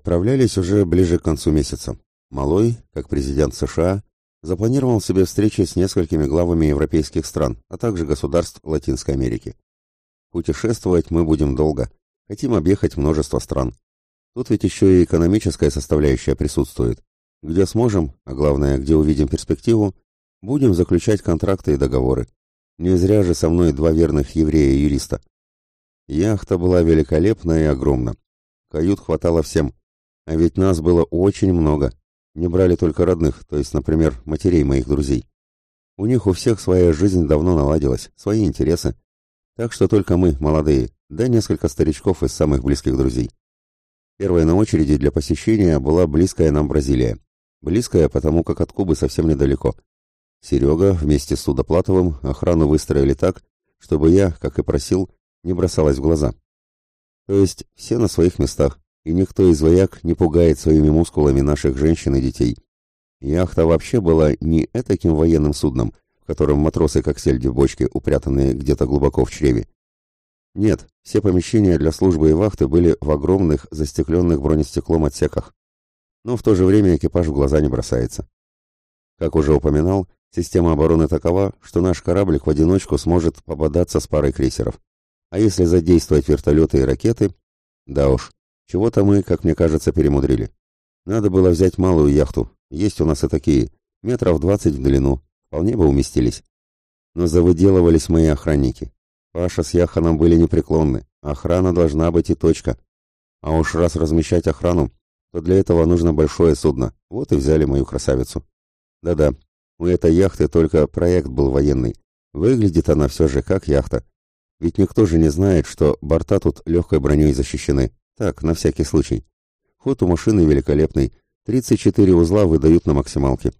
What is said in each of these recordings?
Отправлялись уже ближе к концу месяца. Малой, как президент США, запланировал себе встречи с несколькими главами европейских стран, а также государств Латинской Америки. Путешествовать мы будем долго, хотим объехать множество стран. Тут ведь еще и экономическая составляющая присутствует. Где сможем, а главное, где увидим перспективу, будем заключать контракты и договоры. Не зря же со мной два верных еврея-юриста. Яхта была великолепна и огромна. Кают хватало всем, а ведь нас было очень много. Не брали только родных, то есть, например, матерей моих друзей. У них у всех своя жизнь давно наладилась, свои интересы. Так что только мы, молодые, да несколько старичков из самых близких друзей. Первой на очереди для посещения была близкая нам Бразилия. Близкая, потому как от Кубы совсем недалеко. Серега вместе с Судоплатовым охрану выстроили так, чтобы я, как и просил, не бросалась в глаза. То есть все на своих местах, и никто из вояк не пугает своими мускулами наших женщин и детей. Яхта вообще была не этаким военным судном, в котором матросы как сельди в бочке, упрятанные где-то глубоко в чреве. Нет, все помещения для службы и вахты были в огромных застекленных бронестеклом отсеках. Но в то же время экипаж в глаза не бросается. Как уже упоминал, система обороны такова, что наш кораблик в одиночку сможет пободаться с парой крейсеров. А если задействовать вертолеты и ракеты, да уж, чего-то мы, как мне кажется, перемудрили. Надо было взять малую яхту. Есть у нас и такие. Метров двадцать в длину. Вполне бы уместились. Но завыделывались мои охранники. Паша с Яханом были непреклонны. Охрана должна быть и точка. А уж раз размещать охрану, то для этого нужно большое судно. Вот и взяли мою красавицу. Да-да, у этой яхты только проект был военный. Выглядит она все же как яхта. Ведь никто же не знает, что борта тут легкой броней защищены. Так, на всякий случай. Ход у машины великолепный. 34 узла выдают на максималке.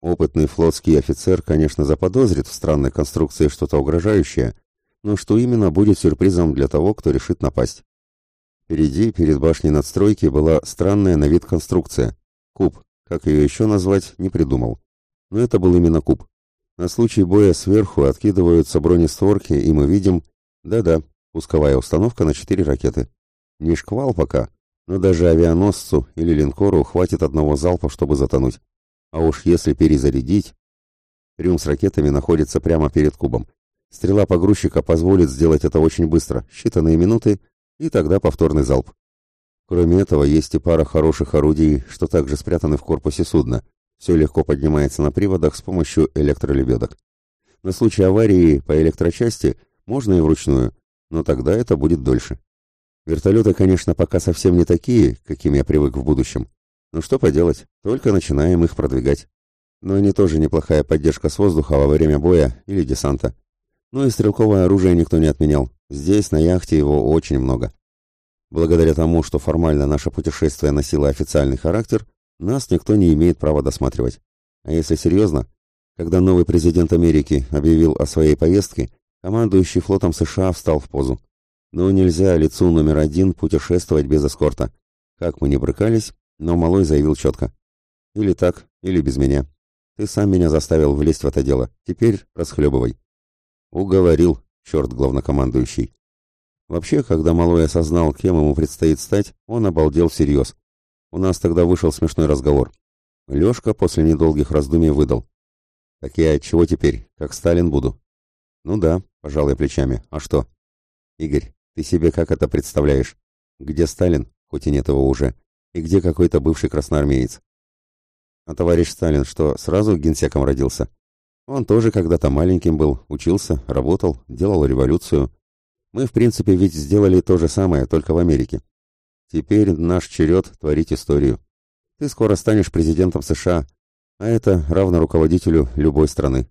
Опытный флотский офицер, конечно, заподозрит в странной конструкции что-то угрожающее, но что именно будет сюрпризом для того, кто решит напасть. Впереди, перед башней надстройки, была странная на вид конструкция. Куб, как ее еще назвать, не придумал. Но это был именно куб. На случай боя сверху откидываются бронестворки, и мы видим... Да-да, пусковая установка на четыре ракеты. Не шквал пока, но даже авианосцу или линкору хватит одного залпа, чтобы затонуть. А уж если перезарядить... Трюм с ракетами находится прямо перед кубом. Стрела погрузчика позволит сделать это очень быстро, считанные минуты, и тогда повторный залп. Кроме этого, есть и пара хороших орудий, что также спрятаны в корпусе судна. Все легко поднимается на приводах с помощью электролебедок. На случай аварии по электрочасти можно и вручную, но тогда это будет дольше. Вертолеты, конечно, пока совсем не такие, каким я привык в будущем. Но что поделать, только начинаем их продвигать. Но они тоже неплохая поддержка с воздуха во время боя или десанта. Ну и стрелковое оружие никто не отменял. Здесь, на яхте, его очень много. Благодаря тому, что формально наше путешествие носило официальный характер, нас никто не имеет права досматривать. А если серьезно, когда новый президент Америки объявил о своей поездке, командующий флотом США встал в позу. Но нельзя лицу номер один путешествовать без эскорта. Как мы не брыкались, но Малой заявил четко. Или так, или без меня. Ты сам меня заставил влезть в это дело. Теперь расхлебывай. Уговорил, черт главнокомандующий. Вообще, когда Малой осознал, кем ему предстоит стать, он обалдел всерьез. У нас тогда вышел смешной разговор. Лешка после недолгих раздумий выдал. «Так я чего теперь, как Сталин буду?» «Ну да», — пожал я плечами. «А что?» «Игорь, ты себе как это представляешь? Где Сталин, хоть и нет его уже, и где какой-то бывший красноармеец? А товарищ Сталин что, сразу генсеком родился? Он тоже когда-то маленьким был, учился, работал, делал революцию. Мы, в принципе, ведь сделали то же самое, только в Америке. Теперь наш черед творить историю. Ты скоро станешь президентом США, а это равно руководителю любой страны.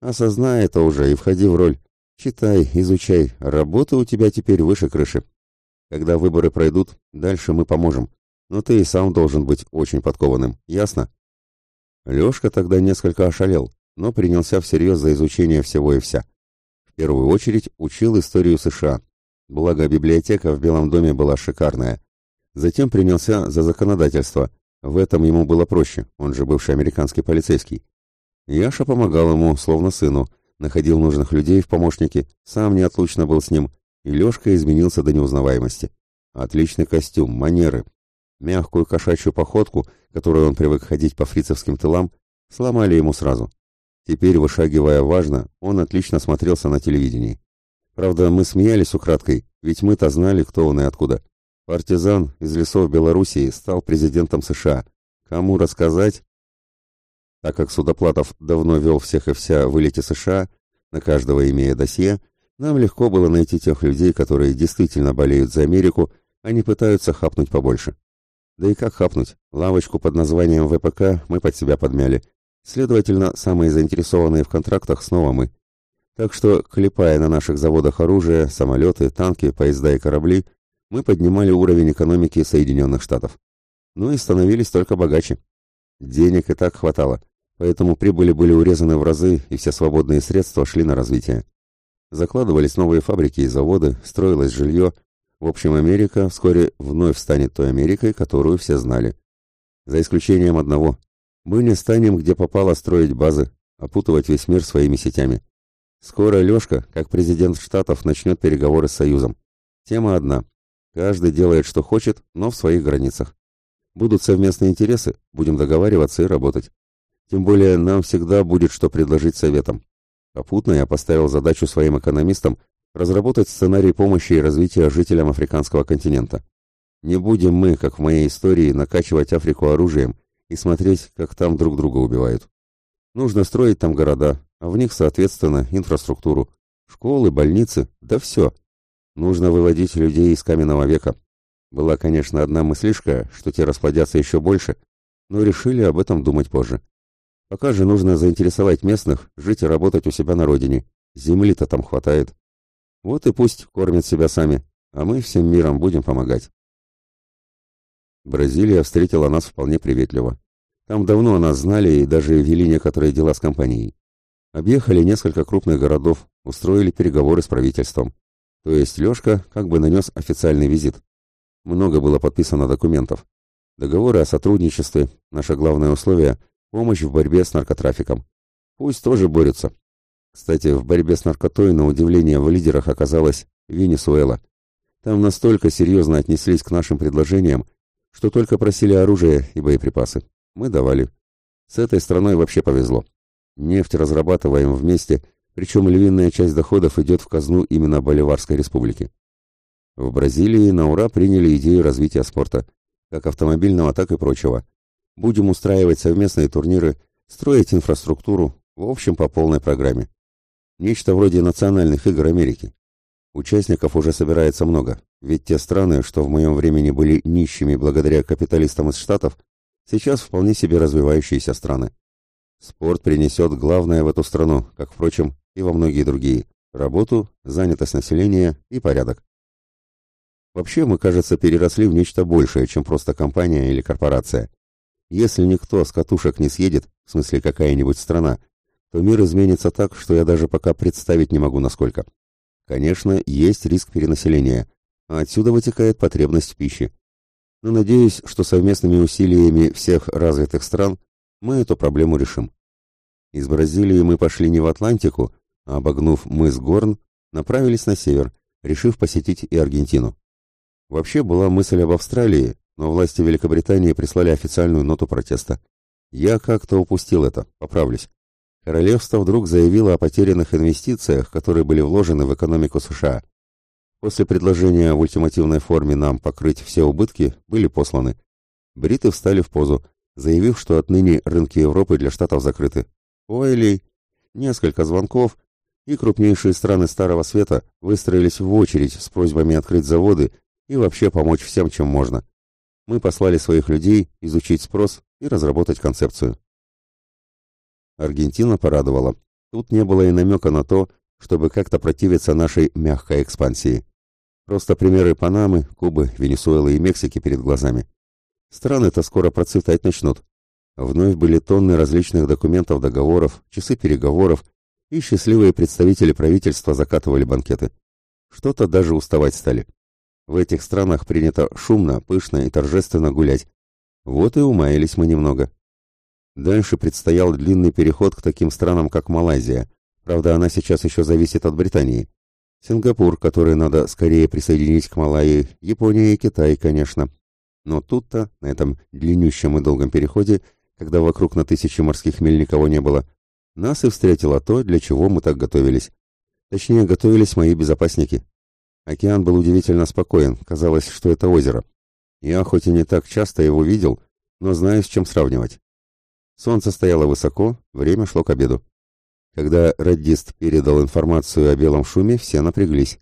Осознай это уже и входи в роль. Читай, изучай, работа у тебя теперь выше крыши. Когда выборы пройдут, дальше мы поможем. Но ты и сам должен быть очень подкованным, ясно? Лёшка тогда несколько ошалел, но принялся всерьез за изучение всего и вся. В первую очередь учил историю США. Благо, библиотека в Белом доме была шикарная. Затем принялся за законодательство. В этом ему было проще, он же бывший американский полицейский. Яша помогал ему, словно сыну, находил нужных людей в помощнике, сам неотлучно был с ним, и Лешка изменился до неузнаваемости. Отличный костюм, манеры. Мягкую кошачью походку, которую он привык ходить по фрицевским тылам, сломали ему сразу. Теперь, вышагивая важно, он отлично смотрелся на телевидении. Правда, мы смеялись украдкой, ведь мы-то знали, кто он и откуда. Партизан из лесов Белоруссии стал президентом США. Кому рассказать? Так как Судоплатов давно вел всех и вся в вылете США, на каждого имея досье, нам легко было найти тех людей, которые действительно болеют за Америку, а не пытаются хапнуть побольше. Да и как хапнуть? Лавочку под названием ВПК мы под себя подмяли. Следовательно, самые заинтересованные в контрактах снова мы. Так что, клепая на наших заводах оружие, самолеты, танки, поезда и корабли, мы поднимали уровень экономики Соединенных Штатов. Ну и становились только богаче. Денег и так хватало, поэтому прибыли были урезаны в разы, и все свободные средства шли на развитие. Закладывались новые фабрики и заводы, строилось жилье, в общем, Америка вскоре вновь станет той Америкой, которую все знали. За исключением одного. Мы не станем, где попало, строить базы, опутывать весь мир своими сетями. Скоро Лешка, как президент Штатов, начнет переговоры с Союзом. Тема одна. Каждый делает, что хочет, но в своих границах. Будут совместные интересы, будем договариваться и работать. Тем более нам всегда будет что предложить советам. Попутно я поставил задачу своим экономистам разработать сценарий помощи и развития жителям африканского континента. Не будем мы, как в моей истории, накачивать Африку оружием и смотреть, как там друг друга убивают. Нужно строить там города, а в них, соответственно, инфраструктуру. Школы, больницы, да все. Нужно выводить людей из каменного века. Была, конечно, одна мыслишка, что те расплодятся еще больше, но решили об этом думать позже. Пока же нужно заинтересовать местных, жить и работать у себя на родине. Земли-то там хватает. Вот и пусть кормят себя сами, а мы всем миром будем помогать. Бразилия встретила нас вполне приветливо. Там давно нас знали и даже вели некоторые дела с компанией. Объехали несколько крупных городов, устроили переговоры с правительством. То есть Лешка как бы нанес официальный визит. Много было подписано документов. Договоры о сотрудничестве, наше главное условие – помощь в борьбе с наркотрафиком. Пусть тоже борются, кстати, в борьбе с наркотой, на удивление, в лидерах оказалась Венесуэла. Там настолько серьезно отнеслись к нашим предложениям, что только просили оружие и боеприпасы. Мы давали. С этой страной вообще повезло. Нефть разрабатываем вместе, причем львиная часть доходов идет в казну именно Боливарской республики. В Бразилии на ура приняли идею развития спорта, как автомобильного, так и прочего. Будем устраивать совместные турниры, строить инфраструктуру, в общем, по полной программе. Нечто вроде национальных игр Америки. Участников уже собирается много, ведь те страны, что в моем времени были нищими благодаря капиталистам из Штатов, сейчас вполне себе развивающиеся страны. Спорт принесет главное в эту страну, как, впрочем, и во многие другие – работу, занятость населения и порядок. Вообще, мы, кажется, переросли в нечто большее, чем просто компания или корпорация. Если никто с катушек не съедет, в смысле какая-нибудь страна, то мир изменится так, что я даже пока представить не могу насколько. Конечно, есть риск перенаселения, а отсюда вытекает потребность в пище. Но надеюсь, что совместными усилиями всех развитых стран мы эту проблему решим. Из Бразилии мы пошли не в Атлантику, а обогнув мыс Горн, направились на север, решив посетить и Аргентину. Вообще была мысль об Австралии, но власти Великобритании прислали официальную ноту протеста. Я как-то упустил это, поправлюсь. Королевство вдруг заявило о потерянных инвестициях, которые были вложены в экономику США. После предложения в ультимативной форме нам покрыть все убытки были посланы. Бриты встали в позу, заявив, что отныне рынки Европы для штатов закрыты. Ой, Несколько звонков, и крупнейшие страны Старого Света выстроились в очередь с просьбами открыть заводы и вообще помочь всем, чем можно. Мы послали своих людей изучить спрос и разработать концепцию. Аргентина порадовала. Тут не было и намека на то, чтобы как-то противиться нашей мягкой экспансии. Просто примеры Панамы, Кубы, Венесуэлы и Мексики перед глазами. Страны-то скоро процветать начнут. Вновь были тонны различных документов, договоров, часы переговоров, и счастливые представители правительства закатывали банкеты. Что-то даже уставать стали. В этих странах принято шумно, пышно и торжественно гулять. Вот и умаялись мы немного. Дальше предстоял длинный переход к таким странам, как Малайзия. Правда, она сейчас еще зависит от Британии. Сингапур, который надо скорее присоединить к Малайи, Япония и Китай, конечно. Но тут-то, на этом длиннющем и долгом переходе, когда вокруг на тысячи морских миль никого не было, нас и встретило то, для чего мы так готовились. Точнее, готовились мои безопасники. Океан был удивительно спокоен, казалось, что это озеро. Я хоть и не так часто его видел, но знаю, с чем сравнивать. Солнце стояло высоко, время шло к обеду. Когда радист передал информацию о белом шуме, все напряглись.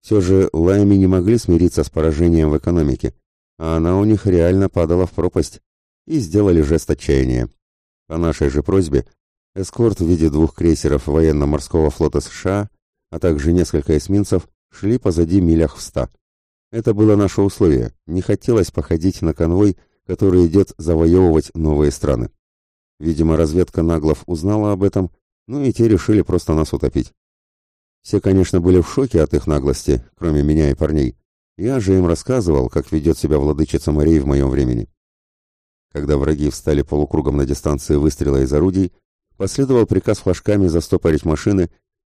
Все же лайми не могли смириться с поражением в экономике, а она у них реально падала в пропасть, и сделали жест отчаяния. По нашей же просьбе, эскорт в виде двух крейсеров военно-морского флота США, а также несколько эсминцев, шли позади милях в ста. Это было наше условие, не хотелось походить на конвой, который идет завоевывать новые страны. Видимо, разведка Наглов узнала об этом ну и те решили просто нас утопить. Все, конечно, были в шоке от их наглости, кроме меня и парней. Я же им рассказывал, как ведет себя владычица морей в моем времени. Когда враги встали полукругом на дистанции выстрела из орудий, последовал приказ флажками застопорить машины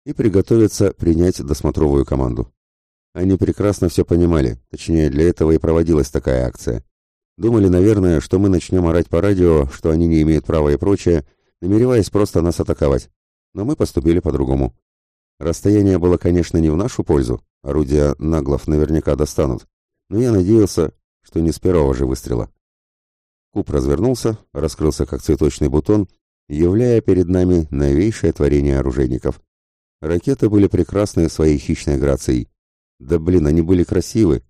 и приготовиться принять досмотровую команду. Они прекрасно все понимали, точнее, для этого и проводилась такая акция. Думали, наверное, что мы начнем орать по радио, что они не имеют права и прочее, намереваясь просто нас атаковать но мы поступили по-другому. Расстояние было, конечно, не в нашу пользу, орудия наглов наверняка достанут, но я надеялся, что не с первого же выстрела. Куб развернулся, раскрылся как цветочный бутон, являя перед нами новейшее творение оружейников. Ракеты были прекрасны своей хищной грацией. Да блин, они были красивы.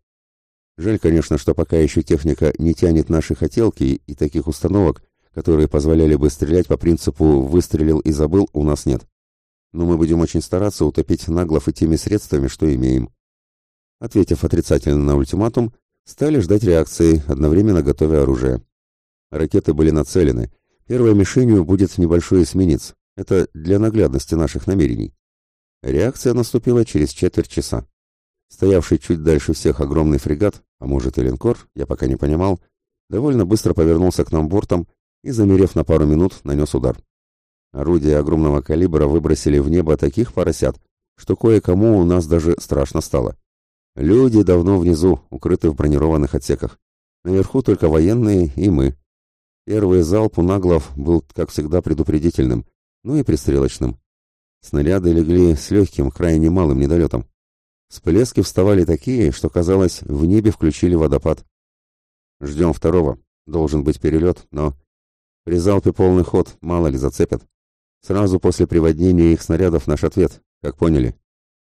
Жаль, конечно, что пока еще техника не тянет наши хотелки и таких установок, которые позволяли бы стрелять по принципу «выстрелил и забыл» у нас нет. Но мы будем очень стараться утопить наглов и теми средствами, что имеем. Ответив отрицательно на ультиматум, стали ждать реакции, одновременно готовя оружие. Ракеты были нацелены. Первой мишенью будет небольшой эсминец. Это для наглядности наших намерений. Реакция наступила через четверть часа. Стоявший чуть дальше всех огромный фрегат, а может и линкор, я пока не понимал, довольно быстро повернулся к нам бортом и, замерев на пару минут, нанес удар. Орудия огромного калибра выбросили в небо таких поросят, что кое-кому у нас даже страшно стало. Люди давно внизу, укрыты в бронированных отсеках. Наверху только военные и мы. Первый залп у наглов был, как всегда, предупредительным, ну и пристрелочным. Снаряды легли с легким, крайне малым недолетом. Всплески вставали такие, что, казалось, в небе включили водопад. Ждем второго. Должен быть перелет, но... При залпе полный ход, мало ли зацепят. Сразу после приводнения их снарядов наш ответ, как поняли.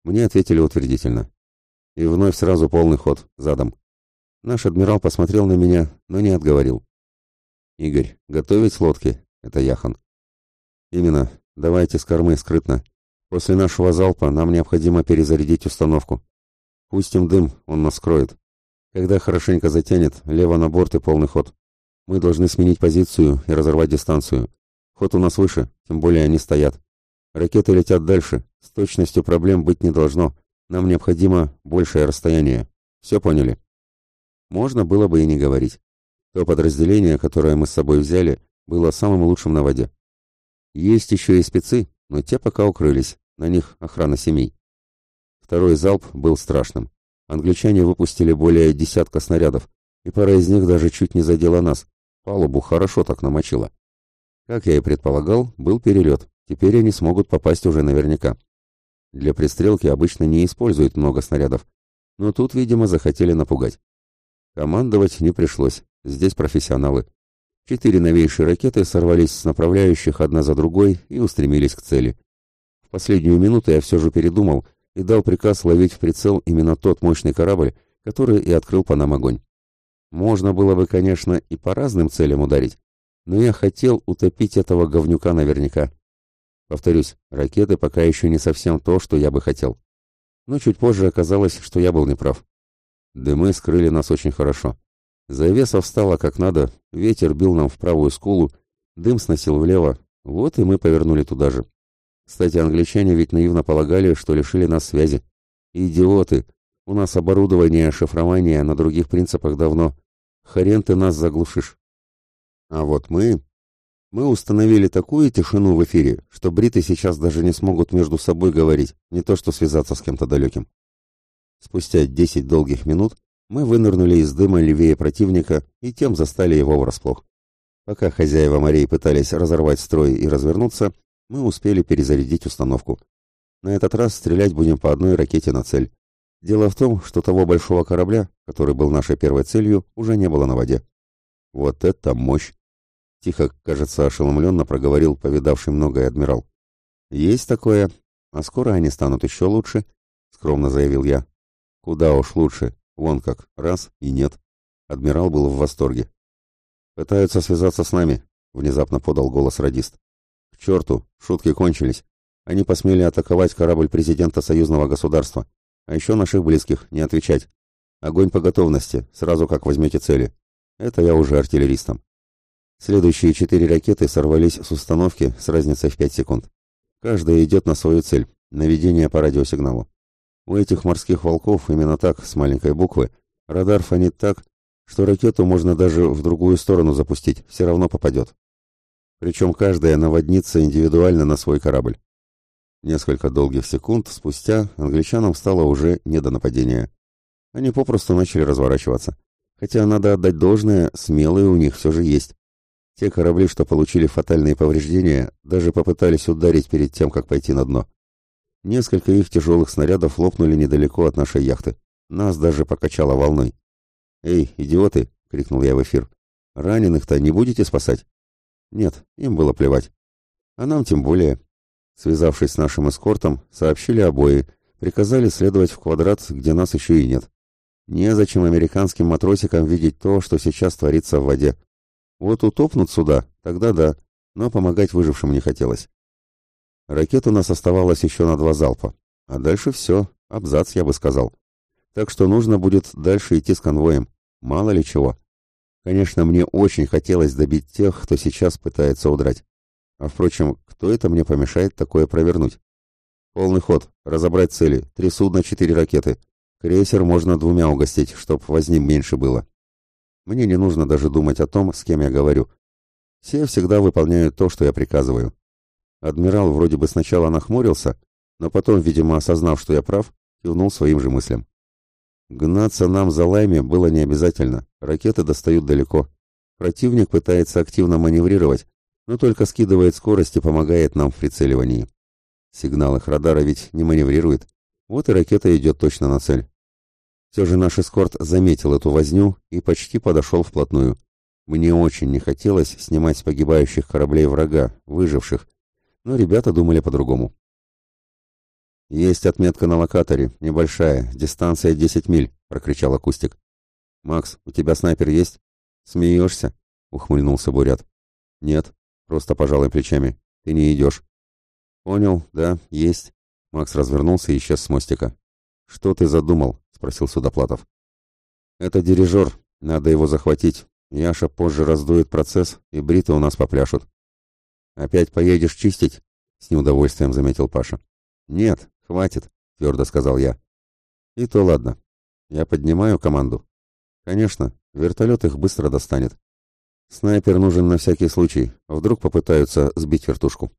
Мне ответили утвердительно. И вновь сразу полный ход, задом. Наш адмирал посмотрел на меня, но не отговорил. «Игорь, готовить лодки?» — это Яхан. «Именно. Давайте с кормы скрытно. После нашего залпа нам необходимо перезарядить установку. Пустим дым, он нас скроет. Когда хорошенько затянет, лево на борт и полный ход. Мы должны сменить позицию и разорвать дистанцию. Ход у нас выше, тем более они стоят. Ракеты летят дальше. С точностью проблем быть не должно. Нам необходимо большее расстояние. Все поняли? Можно было бы и не говорить. То подразделение, которое мы с собой взяли, было самым лучшим на воде. Есть еще и спецы, но те пока укрылись. На них охрана семей. Второй залп был страшным. Англичане выпустили более десятка снарядов, и пара из них даже чуть не задела нас. Палубу хорошо так намочило. Как я и предполагал, был перелет. Теперь они смогут попасть уже наверняка. Для пристрелки обычно не используют много снарядов. Но тут, видимо, захотели напугать. Командовать не пришлось. Здесь профессионалы. Четыре новейшие ракеты сорвались с направляющих одна за другой и устремились к цели. В последнюю минуту я все же передумал и дал приказ ловить в прицел именно тот мощный корабль, который и открыл по нам огонь. Можно было бы, конечно, и по разным целям ударить, но я хотел утопить этого говнюка наверняка. Повторюсь, ракеты пока еще не совсем то, что я бы хотел. Но чуть позже оказалось, что я был неправ. Дымы скрыли нас очень хорошо. Завеса встала как надо, ветер бил нам в правую скулу, дым сносил влево, вот и мы повернули туда же. Кстати, англичане ведь наивно полагали, что лишили нас связи. Идиоты! У нас оборудование шифрования на других принципах давно. Хрен ты нас заглушишь. А вот мы... Мы установили такую тишину в эфире, что бриты сейчас даже не смогут между собой говорить, не то что связаться с кем-то далеким. Спустя десять долгих минут Мы вынырнули из дыма левее противника и тем застали его врасплох. Пока хозяева морей пытались разорвать строй и развернуться, мы успели перезарядить установку. На этот раз стрелять будем по одной ракете на цель. Дело в том, что того большого корабля, который был нашей первой целью, уже не было на воде. Вот это мощь! Тихо, кажется, ошеломленно проговорил повидавший многое адмирал. Есть такое, а скоро они станут еще лучше, скромно заявил я. Куда уж лучше, вон как, раз и нет. Адмирал был в восторге. Пытаются связаться с нами, внезапно подал голос радист. К черту, шутки кончились. Они посмели атаковать корабль президента союзного государства. А еще наших близких, не отвечать. Огонь по готовности, сразу как возьмете цели. Это я уже артиллеристом. Следующие четыре ракеты сорвались с установки с разницей в пять секунд. Каждая идет на свою цель – наведение по радиосигналу. У этих морских волков именно так, с маленькой буквы, радар фонит так, что ракету можно даже в другую сторону запустить, все равно попадет. Причем каждая наводнится индивидуально на свой корабль. Несколько долгих секунд спустя англичанам стало уже не до нападения. Они попросту начали разворачиваться. Хотя, надо отдать должное, смелые у них все же есть. Те корабли, что получили фатальные повреждения, даже попытались ударить перед тем, как пойти на дно. Несколько их тяжелых снарядов лопнули недалеко от нашей яхты. Нас даже покачало волной. «Эй, идиоты!» — крикнул я в эфир. «Раненых-то не будете спасать?» Нет, им было плевать. А нам тем более. Связавшись с нашим эскортом, сообщили обои, приказали следовать в квадрат, где нас еще и нет. Незачем американским матросикам видеть то, что сейчас творится в воде. Вот утопнут сюда, тогда да, но помогать выжившим не хотелось. Ракет у нас оставалось еще на два залпа, а дальше все, абзац, я бы сказал. Так что нужно будет дальше идти с конвоем, мало ли чего. Конечно, мне очень хотелось добить тех, кто сейчас пытается удрать. А впрочем, кто это мне помешает такое провернуть? Полный ход, разобрать цели, три судна, четыре ракеты. Крейсер можно двумя угостить, чтоб возни меньше было. Мне не нужно даже думать о том, с кем я говорю. Все всегда выполняют то, что я приказываю. Адмирал вроде бы сначала нахмурился, но потом, видимо, осознав, что я прав, кивнул своим же мыслям. Гнаться нам за лайми было не обязательно, ракеты достают далеко. Противник пытается активно маневрировать, но только скидывает скорость и помогает нам в прицеливании. Сигнал их радара ведь не маневрирует. Вот и ракета идет точно на цель. Все же наш эскорт заметил эту возню и почти подошел вплотную. Мне очень не хотелось снимать с погибающих кораблей врага, выживших, но ребята думали по-другому. «Есть отметка на локаторе, небольшая, дистанция 10 миль», — прокричал акустик. «Макс, у тебя снайпер есть?» «Смеешься?» — ухмыльнулся Бурят. «Нет», Просто пожалуй плечами. Ты не идешь. Понял, да, есть. Макс развернулся и исчез с мостика. Что ты задумал? Спросил Судоплатов. Это дирижер. Надо его захватить. Яша позже раздует процесс, и бриты у нас попляшут. Опять поедешь чистить? С неудовольствием заметил Паша. Нет, хватит, твердо сказал я. И то ладно. Я поднимаю команду. Конечно, вертолет их быстро достанет. Снайпер нужен на всякий случай, вдруг попытаются сбить вертушку.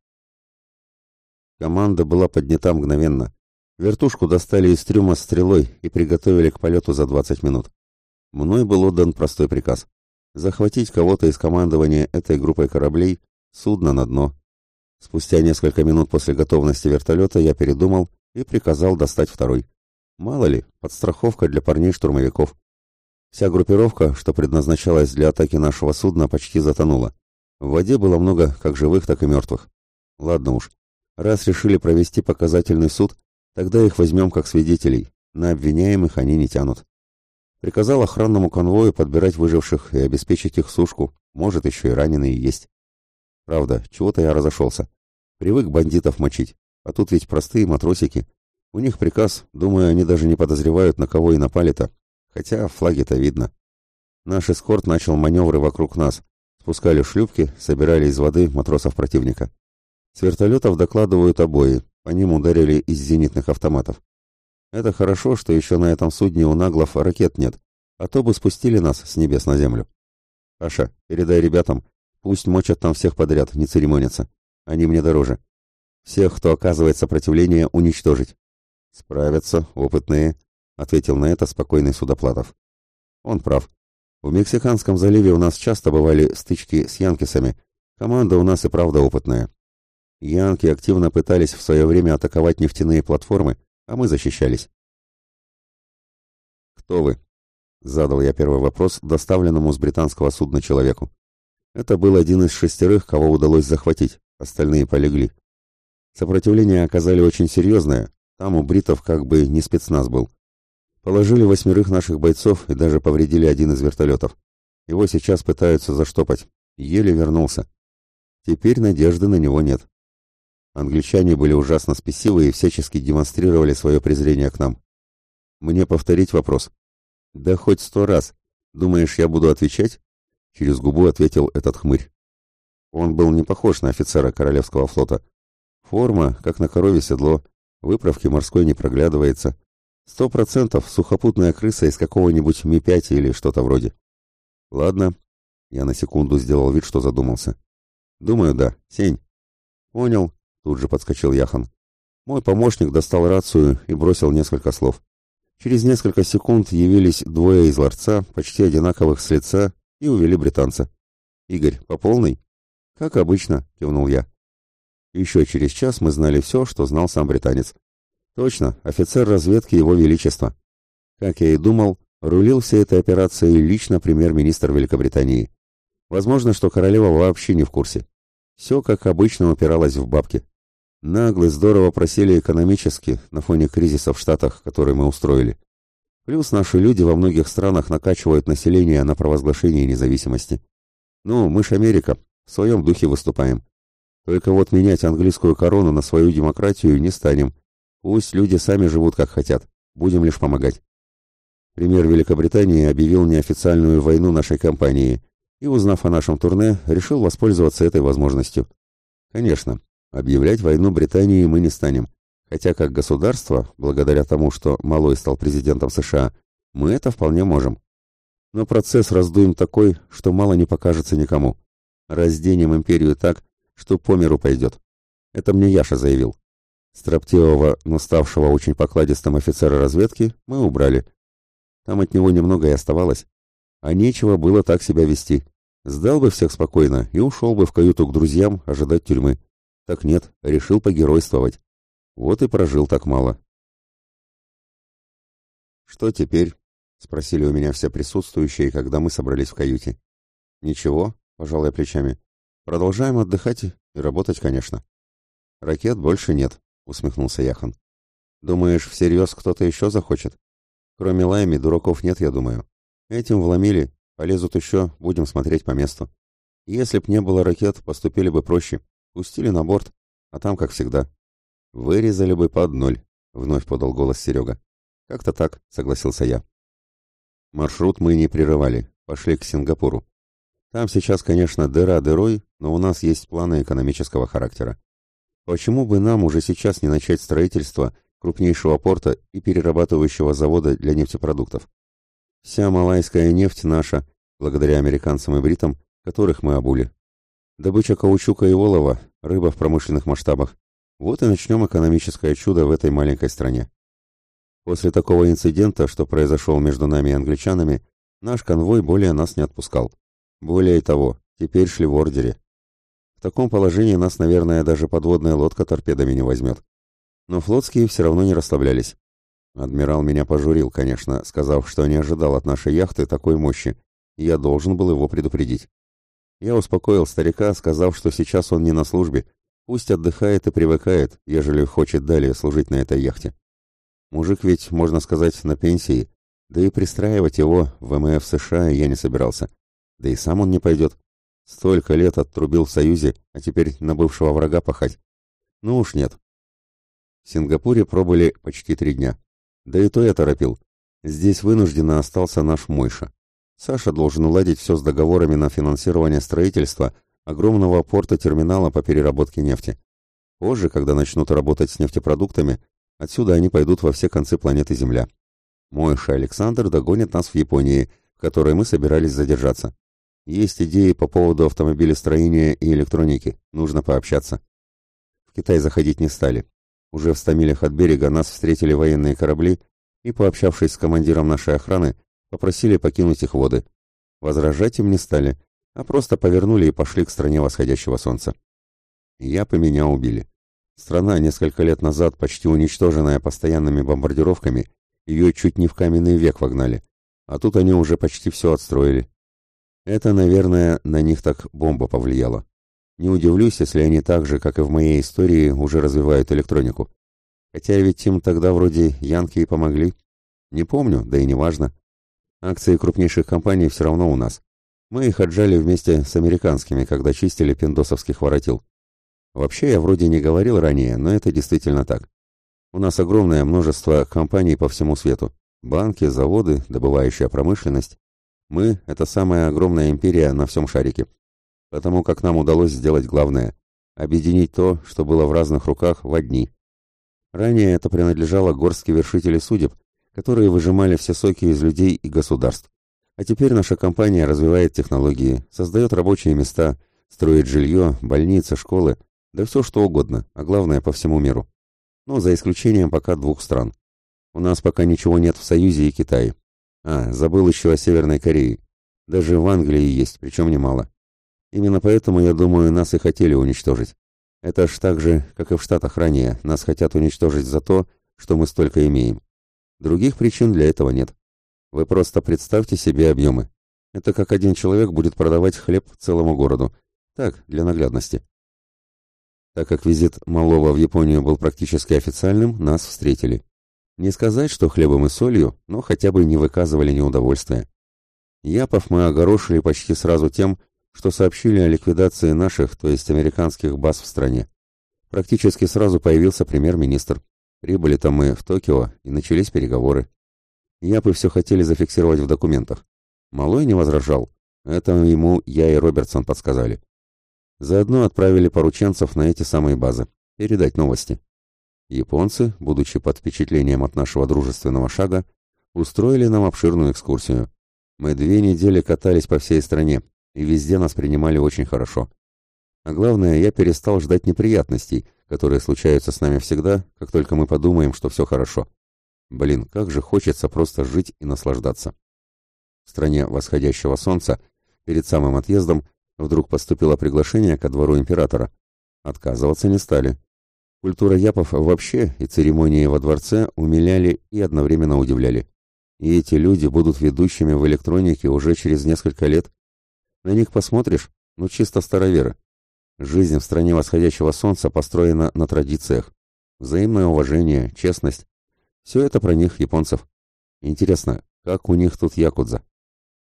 Команда была поднята мгновенно. Вертушку достали из трюма стрелой и приготовили к полету за 20 минут. Мной был отдан простой приказ – захватить кого-то из командования этой группой кораблей, судно на дно. Спустя несколько минут после готовности вертолета я передумал и приказал достать второй. Мало ли, подстраховка для парней-штурмовиков. Вся группировка, что предназначалась для атаки нашего судна, почти затонула. В воде было много как живых, так и мертвых. Ладно уж, раз решили провести показательный суд, тогда их возьмем как свидетелей. На обвиняемых они не тянут. Приказал охранному конвою подбирать выживших и обеспечить их сушку, может, еще и раненые есть. Правда, чего-то я разошелся. Привык бандитов мочить, а тут ведь простые матросики. У них приказ, думаю, они даже не подозревают, на кого и напали-то. Хотя флаги-то видно. Наш эскорт начал маневры вокруг нас. Спускали шлюпки, собирали из воды матросов противника. С вертолетов докладывают обои, по ним ударили из зенитных автоматов. Это хорошо, что еще на этом судне у наглов ракет нет, а то бы спустили нас с небес на землю. Паша, передай ребятам, пусть мочат там всех подряд, не церемонятся. Они мне дороже. Всех, кто оказывает сопротивление, уничтожить. Справятся, опытные, ответил на это спокойный Судоплатов. Он прав. В Мексиканском заливе у нас часто бывали стычки с янкисами. Команда у нас и правда опытная. Янки активно пытались в свое время атаковать нефтяные платформы, а мы защищались. «Кто вы?» — задал я первый вопрос доставленному с британского судна человеку. Это был один из шестерых, кого удалось захватить, остальные полегли. Сопротивление оказали очень серьезное, там у бритов как бы не спецназ был. Положили восьмерых наших бойцов и даже повредили один из вертолетов. Его сейчас пытаются заштопать. Еле вернулся. Теперь надежды на него нет. Англичане были ужасно спесивы и всячески демонстрировали свое презрение к нам. Мне повторить вопрос. Да хоть сто раз. Думаешь, я буду отвечать? Через губу ответил этот хмырь. Он был не похож на офицера Королевского флота. Форма, как на корове седло, выправки морской не проглядывается. Сто процентов сухопутная крыса из какого-нибудь Ми-5 или что-то вроде. Ладно. Я на секунду сделал вид, что задумался. Думаю, да. Сень. Понял. Тут же подскочил Яхан. Мой помощник достал рацию и бросил несколько слов. Через несколько секунд явились двое из ларца, почти одинаковых с лица, и увели британца. «Игорь, по полной?» «Как обычно», — кивнул я. Еще через час мы знали все, что знал сам британец. Точно, офицер разведки Его Величества. Как я и думал, рулил всей этой операцией лично премьер-министр Великобритании. Возможно, что королева вообще не в курсе. Все, как обычно, упиралось в бабки. Нагло здорово просели экономически на фоне кризиса в Штатах, который мы устроили. Плюс наши люди во многих странах накачивают население на провозглашение независимости. Ну, мы ж Америка, в своем духе выступаем. Только вот менять английскую корону на свою демократию не станем, Пусть люди сами живут как хотят, будем лишь помогать. Премьер Великобритании объявил неофициальную войну нашей компании и, узнав о нашем турне, решил воспользоваться этой возможностью. Конечно, объявлять войну Британии мы не станем, хотя как государство, благодаря тому, что Малой стал президентом США, мы это вполне можем. Но процесс раздуем такой, что мало не покажется никому. Разденем империю так, что по миру пойдет. Это мне Яша заявил. Строптивого, но ставшего очень покладистым офицера разведки мы убрали. Там от него немного и оставалось. А нечего было так себя вести. Сдал бы всех спокойно и ушел бы в каюту к друзьям ожидать тюрьмы. Так нет, решил погеройствовать. Вот и прожил так мало. «Что теперь?» — спросили у меня все присутствующие, когда мы собрались в каюте. «Ничего», — пожал я плечами. «Продолжаем отдыхать и работать, конечно. Ракет больше нет усмехнулся Яхан. Думаешь, всерьез кто-то еще захочет? Кроме Лайми, дураков нет, я думаю. Этим вломили, полезут еще, будем смотреть по месту. Если б не было ракет, поступили бы проще. Пустили на борт, а там как всегда. Вырезали бы под ноль, вновь подал голос Серега. Как-то так, согласился я. Маршрут мы не прерывали, пошли к Сингапуру. Там сейчас, конечно, дыра дырой, но у нас есть планы экономического характера. Почему бы нам уже сейчас не начать строительство крупнейшего порта и перерабатывающего завода для нефтепродуктов? Вся малайская нефть наша, благодаря американцам и бритам, которых мы обули. Добыча каучука и олова, рыба в промышленных масштабах. Вот и начнем экономическое чудо в этой маленькой стране. После такого инцидента, что произошел между нами и англичанами, наш конвой более нас не отпускал. Более того, теперь шли в ордере. В таком положении нас, наверное, даже подводная лодка торпедами не возьмет. Но флотские все равно не расслаблялись. Адмирал меня пожурил, конечно, сказав, что не ожидал от нашей яхты такой мощи, и я должен был его предупредить. Я успокоил старика, сказав, что сейчас он не на службе, пусть отдыхает и привыкает, ежели хочет далее служить на этой яхте. Мужик ведь, можно сказать, на пенсии, да и пристраивать его в ВМФ США я не собирался. Да и сам он не пойдет. Столько лет оттрубил в Союзе, а теперь на бывшего врага пахать. Ну уж нет. В Сингапуре пробыли почти три дня. Да и то я торопил. Здесь вынужденно остался наш Мойша. Саша должен уладить все с договорами на финансирование строительства огромного порта-терминала по переработке нефти. Позже, когда начнут работать с нефтепродуктами, отсюда они пойдут во все концы планеты Земля. Мойша Александр догонит нас в Японии, в которой мы собирались задержаться. Есть идеи по поводу автомобилестроения и электроники. Нужно пообщаться. В Китай заходить не стали. Уже в ста милях от берега нас встретили военные корабли, и, пообщавшись с командиром нашей охраны, попросили покинуть их воды. Возражать им не стали, а просто повернули и пошли к стране восходящего солнца. Япы меня убили. Страна, несколько лет назад почти уничтоженная постоянными бомбардировками, ее чуть не в каменный век вогнали, а тут они уже почти все отстроили. Это, наверное, на них так бомба повлияла. Не удивлюсь, если они так же, как и в моей истории, уже развивают электронику. Хотя ведь им тогда вроде янки и помогли. Не помню, да и не важно. Акции крупнейших компаний все равно у нас. Мы их отжали вместе с американскими, когда чистили пиндосовских воротил. Вообще, я вроде не говорил ранее, но это действительно так. У нас огромное множество компаний по всему свету. Банки, заводы, добывающая промышленность. Мы – это самая огромная империя на всем шарике. Потому как нам удалось сделать главное – объединить то, что было в разных руках, в одни. Ранее это принадлежало горстке вершителей судеб, которые выжимали все соки из людей и государств. А теперь наша компания развивает технологии, создает рабочие места, строит жилье, больницы, школы, да все что угодно, а главное по всему миру. Но за исключением пока двух стран. У нас пока ничего нет в Союзе и Китае. А, забыл еще о Северной Корее. Даже в Англии есть, причем немало. Именно поэтому, я думаю, нас и хотели уничтожить. Это ж так же, как и в Штатах ранее, нас хотят уничтожить за то, что мы столько имеем. Других причин для этого нет. Вы просто представьте себе объемы. Это как один человек будет продавать хлеб целому городу. Так, для наглядности. Так как визит Малова в Японию был практически официальным, нас встретили. Не сказать, что хлебом и солью, но хотя бы не выказывали неудовольствия. Япов мы огорошили почти сразу тем, что сообщили о ликвидации наших, то есть американских баз в стране. Практически сразу появился премьер-министр. Прибыли-то мы в Токио, и начались переговоры. Япы все хотели зафиксировать в документах. Малой не возражал. Это ему я и Робертсон подсказали. Заодно отправили порученцев на эти самые базы, передать новости. Японцы, будучи под впечатлением от нашего дружественного шага, устроили нам обширную экскурсию. Мы две недели катались по всей стране, и везде нас принимали очень хорошо. А главное, я перестал ждать неприятностей, которые случаются с нами всегда, как только мы подумаем, что все хорошо. Блин, как же хочется просто жить и наслаждаться. В стране восходящего солнца, перед самым отъездом, Вдруг поступило приглашение ко двору императора. Отказываться не стали. Культура япов вообще и церемонии во дворце умиляли и одновременно удивляли. И эти люди будут ведущими в электронике уже через несколько лет. На них посмотришь, ну чисто староверы. Жизнь в стране восходящего солнца построена на традициях. Взаимное уважение, честность. Все это про них, японцев. Интересно, как у них тут якудза?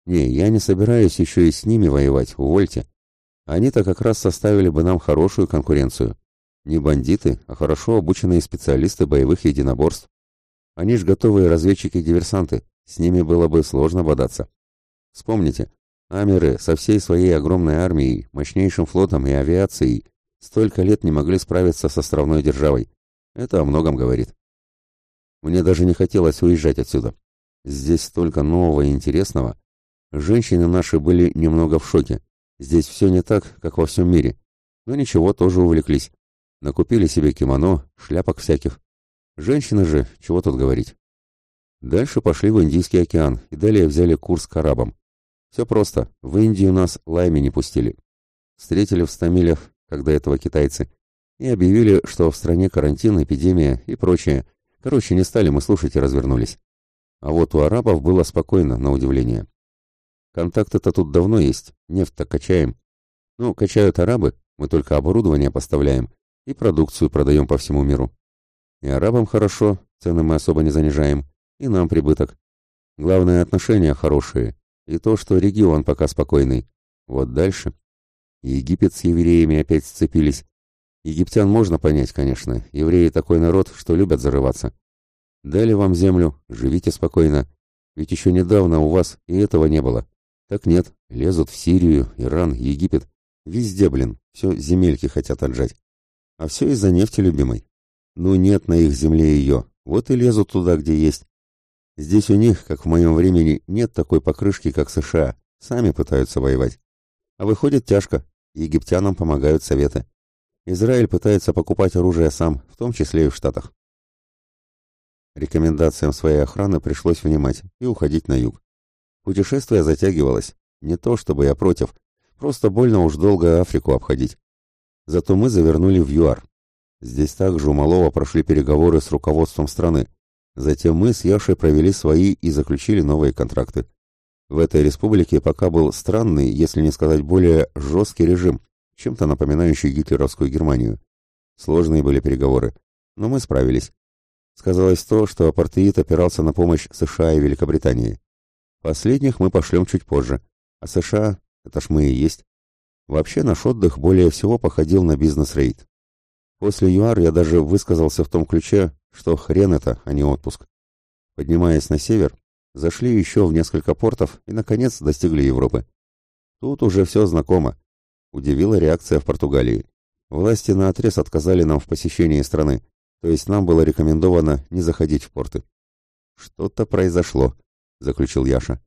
Не, я не собираюсь еще и с ними воевать, увольте. Они-то как раз составили бы нам хорошую конкуренцию. Не бандиты, а хорошо обученные специалисты боевых единоборств. Они ж готовые разведчики-диверсанты, с ними было бы сложно бодаться. Вспомните, Амеры со всей своей огромной армией, мощнейшим флотом и авиацией столько лет не могли справиться с островной державой. Это о многом говорит. Мне даже не хотелось уезжать отсюда. Здесь столько нового и интересного, Женщины наши были немного в шоке. Здесь все не так, как во всем мире. Но ничего, тоже увлеклись. Накупили себе кимоно, шляпок всяких. Женщины же, чего тут говорить. Дальше пошли в Индийский океан и далее взяли курс к арабам. Все просто. В Индию нас лайми не пустили. Встретили в ста милях, когда этого китайцы, и объявили, что в стране карантин, эпидемия и прочее. Короче, не стали мы слушать и развернулись. А вот у арабов было спокойно, на удивление. Контакты-то тут давно есть, нефть-то качаем. Ну, качают арабы, мы только оборудование поставляем и продукцию продаем по всему миру. И арабам хорошо, цены мы особо не занижаем, и нам прибыток. Главное, отношения хорошие, и то, что регион пока спокойный. Вот дальше. Египет с евреями опять сцепились. Египтян можно понять, конечно, евреи такой народ, что любят зарываться. Дали вам землю, живите спокойно, ведь еще недавно у вас и этого не было. Так нет, лезут в Сирию, Иран, Египет. Везде, блин, все земельки хотят отжать. А все из-за нефти, любимой. Ну нет на их земле ее, вот и лезут туда, где есть. Здесь у них, как в моем времени, нет такой покрышки, как США. Сами пытаются воевать. А выходит тяжко. Египтянам помогают советы. Израиль пытается покупать оружие сам, в том числе и в Штатах. Рекомендациям своей охраны пришлось внимать и уходить на юг. Путешествие затягивалось. Не то, чтобы я против. Просто больно уж долго Африку обходить. Зато мы завернули в ЮАР. Здесь также у Малова прошли переговоры с руководством страны. Затем мы с Яшей провели свои и заключили новые контракты. В этой республике пока был странный, если не сказать более жесткий режим, чем-то напоминающий гитлеровскую Германию. Сложные были переговоры, но мы справились. Сказалось то, что апартеид опирался на помощь США и Великобритании. Последних мы пошлем чуть позже, а США — это ж мы и есть. Вообще наш отдых более всего походил на бизнес-рейд. После ЮАР я даже высказался в том ключе, что хрен это, а не отпуск. Поднимаясь на север, зашли еще в несколько портов и, наконец, достигли Европы. Тут уже все знакомо. Удивила реакция в Португалии. Власти наотрез отказали нам в посещении страны, то есть нам было рекомендовано не заходить в порты. «Что-то произошло», — заключил Яша.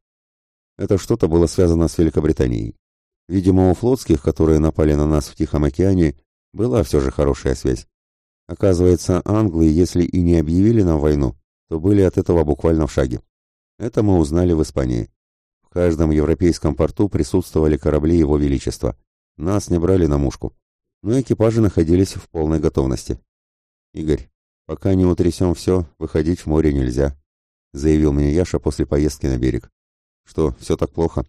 Это что-то было связано с Великобританией. Видимо, у флотских, которые напали на нас в Тихом океане, была все же хорошая связь. Оказывается, англы, если и не объявили нам войну, то были от этого буквально в шаге. Это мы узнали в Испании. В каждом европейском порту присутствовали корабли Его Величества. Нас не брали на мушку. Но экипажи находились в полной готовности. «Игорь, пока не утрясем все, выходить в море нельзя», заявил мне Яша после поездки на берег. «Что, все так плохо?»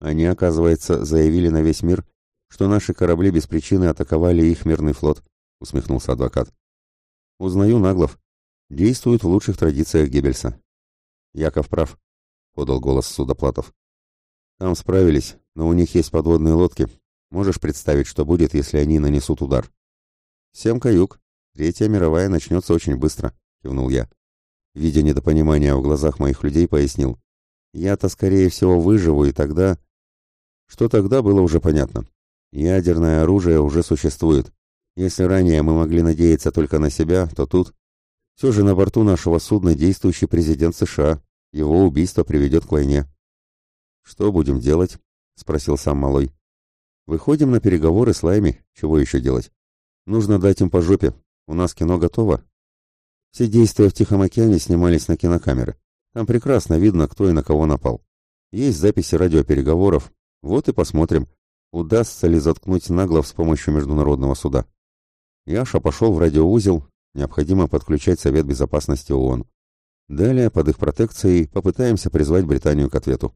Они, оказывается, заявили на весь мир, что наши корабли без причины атаковали их мирный флот, усмехнулся адвокат. Узнаю наглов. Действуют в лучших традициях Геббельса. Яков прав, подал голос Судоплатов. Там справились, но у них есть подводные лодки. Можешь представить, что будет, если они нанесут удар? Всем каюк. Третья мировая начнется очень быстро, кивнул я. Видя недопонимание в глазах моих людей, пояснил. Я-то, скорее всего, выживу, и тогда... Что тогда, было уже понятно. Ядерное оружие уже существует. Если ранее мы могли надеяться только на себя, то тут... Все же на борту нашего судна действующий президент США. Его убийство приведет к войне. «Что будем делать?» — спросил сам Малой. «Выходим на переговоры с Лайми. Чего еще делать? Нужно дать им по жопе. У нас кино готово». Все действия в Тихом океане снимались на кинокамеры. Там прекрасно видно, кто и на кого напал. Есть записи радиопереговоров. Вот и посмотрим, удастся ли заткнуть наглов с помощью международного суда. Яша пошел в радиоузел, необходимо подключать Совет Безопасности ООН. Далее, под их протекцией, попытаемся призвать Британию к ответу.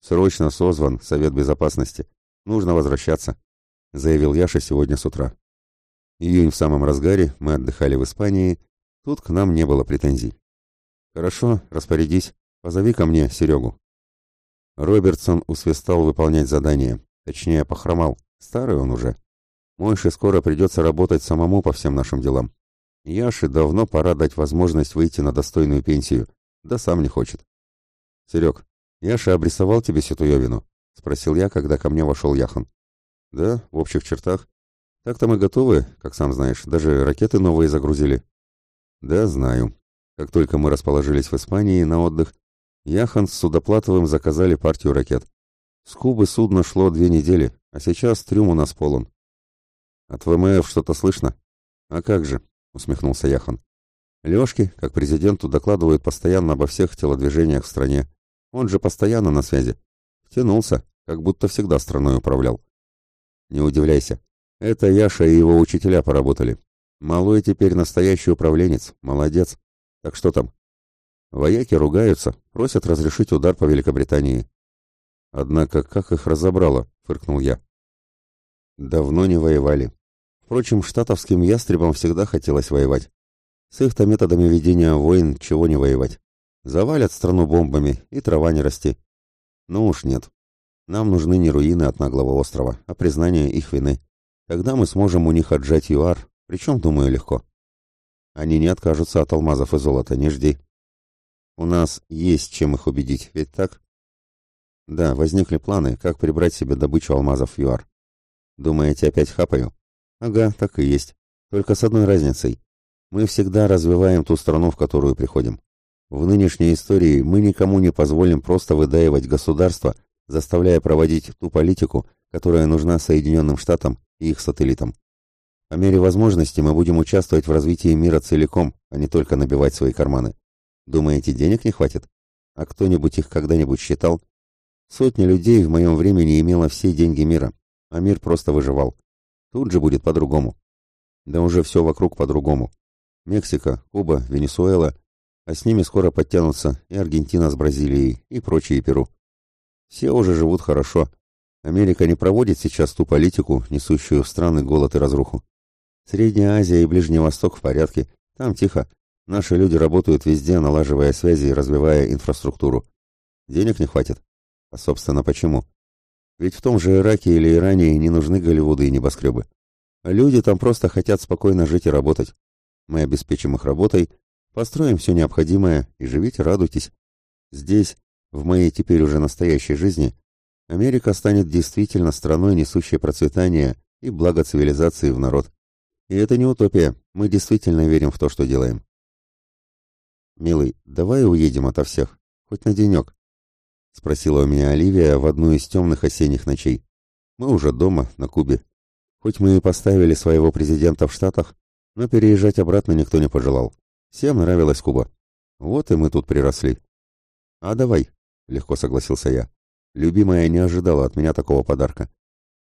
«Срочно созван Совет Безопасности. Нужно возвращаться», — заявил Яша сегодня с утра. Июнь в самом разгаре, мы отдыхали в Испании, тут к нам не было претензий. «Хорошо, распорядись. Позови ко мне Серегу». Робертсон усвистал выполнять задание. Точнее, похромал. Старый он уже. Мойше скоро придется работать самому по всем нашим делам. Яше давно пора дать возможность выйти на достойную пенсию. Да сам не хочет. Серег, Яша обрисовал тебе Ситуевину? Спросил я, когда ко мне вошел Яхан. Да, в общих чертах. Так-то мы готовы, как сам знаешь. Даже ракеты новые загрузили. Да, знаю. Как только мы расположились в Испании на отдых, Яхан с Судоплатовым заказали партию ракет. С Кубы судно шло две недели, а сейчас трюм у нас полон. От ВМФ что-то слышно? А как же, усмехнулся Яхан. Лёшки, как президенту, докладывают постоянно обо всех телодвижениях в стране. Он же постоянно на связи. Втянулся, как будто всегда страной управлял. Не удивляйся. Это Яша и его учителя поработали. Малой теперь настоящий управленец, молодец. Так что там? Вояки ругаются, просят разрешить удар по Великобритании. Однако как их разобрало, фыркнул я. Давно не воевали. Впрочем, штатовским ястребам всегда хотелось воевать. С их-то методами ведения войн чего не воевать. Завалят страну бомбами, и трава не расти. Ну уж нет. Нам нужны не руины от наглого острова, а признание их вины. Тогда мы сможем у них отжать ЮАР, причем, думаю, легко. Они не откажутся от алмазов и золота, не жди. У нас есть чем их убедить, ведь так? Да, возникли планы, как прибрать себе добычу алмазов в ЮАР. Думаете, опять хапаю? Ага, так и есть. Только с одной разницей. Мы всегда развиваем ту страну, в которую приходим. В нынешней истории мы никому не позволим просто выдаивать государство, заставляя проводить ту политику, которая нужна Соединенным Штатам и их сателлитам. По мере возможности мы будем участвовать в развитии мира целиком, а не только набивать свои карманы. Думаете, денег не хватит? А кто-нибудь их когда-нибудь считал? Сотня людей в моем времени имела все деньги мира, а мир просто выживал. Тут же будет по-другому. Да уже все вокруг по-другому. Мексика, Куба, Венесуэла, а с ними скоро подтянутся и Аргентина с Бразилией, и прочие Перу. Все уже живут хорошо. Америка не проводит сейчас ту политику, несущую в страны голод и разруху. Средняя Азия и Ближний Восток в порядке, там тихо. Наши люди работают везде, налаживая связи и развивая инфраструктуру. Денег не хватит. А собственно почему? Ведь в том же Ираке или Иране не нужны Голливуды и небоскребы. Люди там просто хотят спокойно жить и работать. Мы обеспечим их работой, построим все необходимое и живите, радуйтесь. Здесь, в моей теперь уже настоящей жизни, Америка станет действительно страной, несущей процветание и благо цивилизации в народ. И это не утопия, мы действительно верим в то, что делаем. «Милый, давай уедем ото всех, хоть на денек», — спросила у меня Оливия в одну из темных осенних ночей. «Мы уже дома, на Кубе. Хоть мы и поставили своего президента в Штатах, но переезжать обратно никто не пожелал. Всем нравилась Куба. Вот и мы тут приросли». «А давай», — легко согласился я. Любимая не ожидала от меня такого подарка.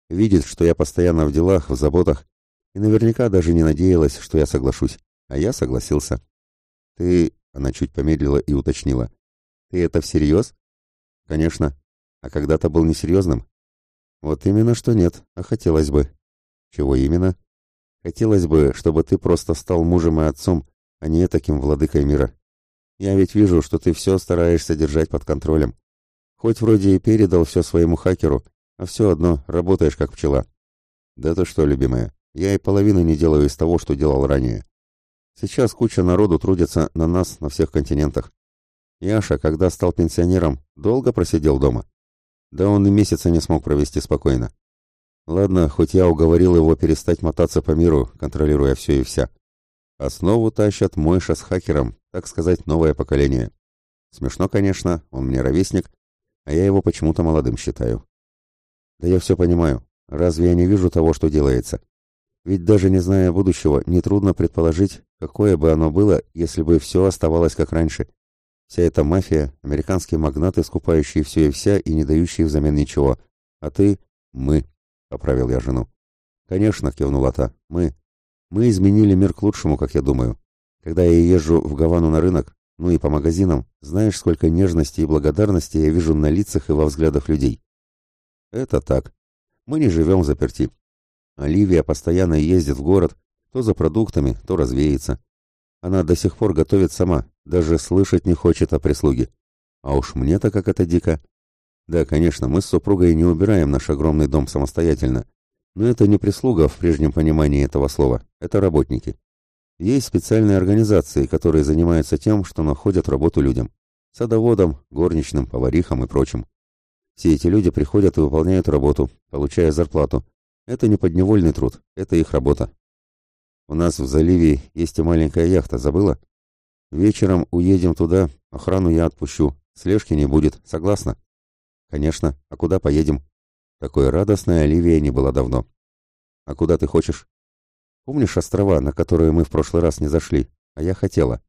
Видит, что я постоянно в делах, в заботах, и наверняка даже не надеялась, что я соглашусь. А я согласился. «Ты она чуть помедлила и уточнила. «Ты это всерьез?» «Конечно. А когда-то был несерьезным?» «Вот именно что нет, а хотелось бы». «Чего именно?» «Хотелось бы, чтобы ты просто стал мужем и отцом, а не таким владыкой мира. Я ведь вижу, что ты все стараешься держать под контролем. Хоть вроде и передал все своему хакеру, а все одно работаешь как пчела». «Да ты что, любимая, я и половину не делаю из того, что делал ранее. Сейчас куча народу трудится на нас на всех континентах. Яша, когда стал пенсионером, долго просидел дома. Да он и месяца не смог провести спокойно. Ладно, хоть я уговорил его перестать мотаться по миру, контролируя все и вся. Основу тащат Мойша с хакером, так сказать, новое поколение. Смешно, конечно, он мне ровесник, а я его почему-то молодым считаю. Да я все понимаю. Разве я не вижу того, что делается? Ведь даже не зная будущего, нетрудно предположить, какое бы оно было, если бы все оставалось как раньше. Вся эта мафия, американские магнаты, скупающие все и вся и не дающие взамен ничего. А ты — мы, — поправил я жену. Конечно, кивнула та, — мы. Мы изменили мир к лучшему, как я думаю. Когда я езжу в Гавану на рынок, ну и по магазинам, знаешь, сколько нежности и благодарности я вижу на лицах и во взглядах людей. Это так. Мы не живем заперти. Оливия постоянно ездит в город, то за продуктами, то развеется. Она до сих пор готовит сама, даже слышать не хочет о прислуге. А уж мне-то как это дико. Да, конечно, мы с супругой не убираем наш огромный дом самостоятельно, но это не прислуга в прежнем понимании этого слова, это работники. Есть специальные организации, которые занимаются тем, что находят работу людям. Садоводам, горничным, поварихам и прочим. Все эти люди приходят и выполняют работу, получая зарплату, это не подневольный труд, это их работа. У нас в заливе есть и маленькая яхта, забыла? Вечером уедем туда, охрану я отпущу, слежки не будет, согласна? Конечно, а куда поедем? Такой радостной Оливия не была давно. А куда ты хочешь? Помнишь острова, на которые мы в прошлый раз не зашли, а я хотела?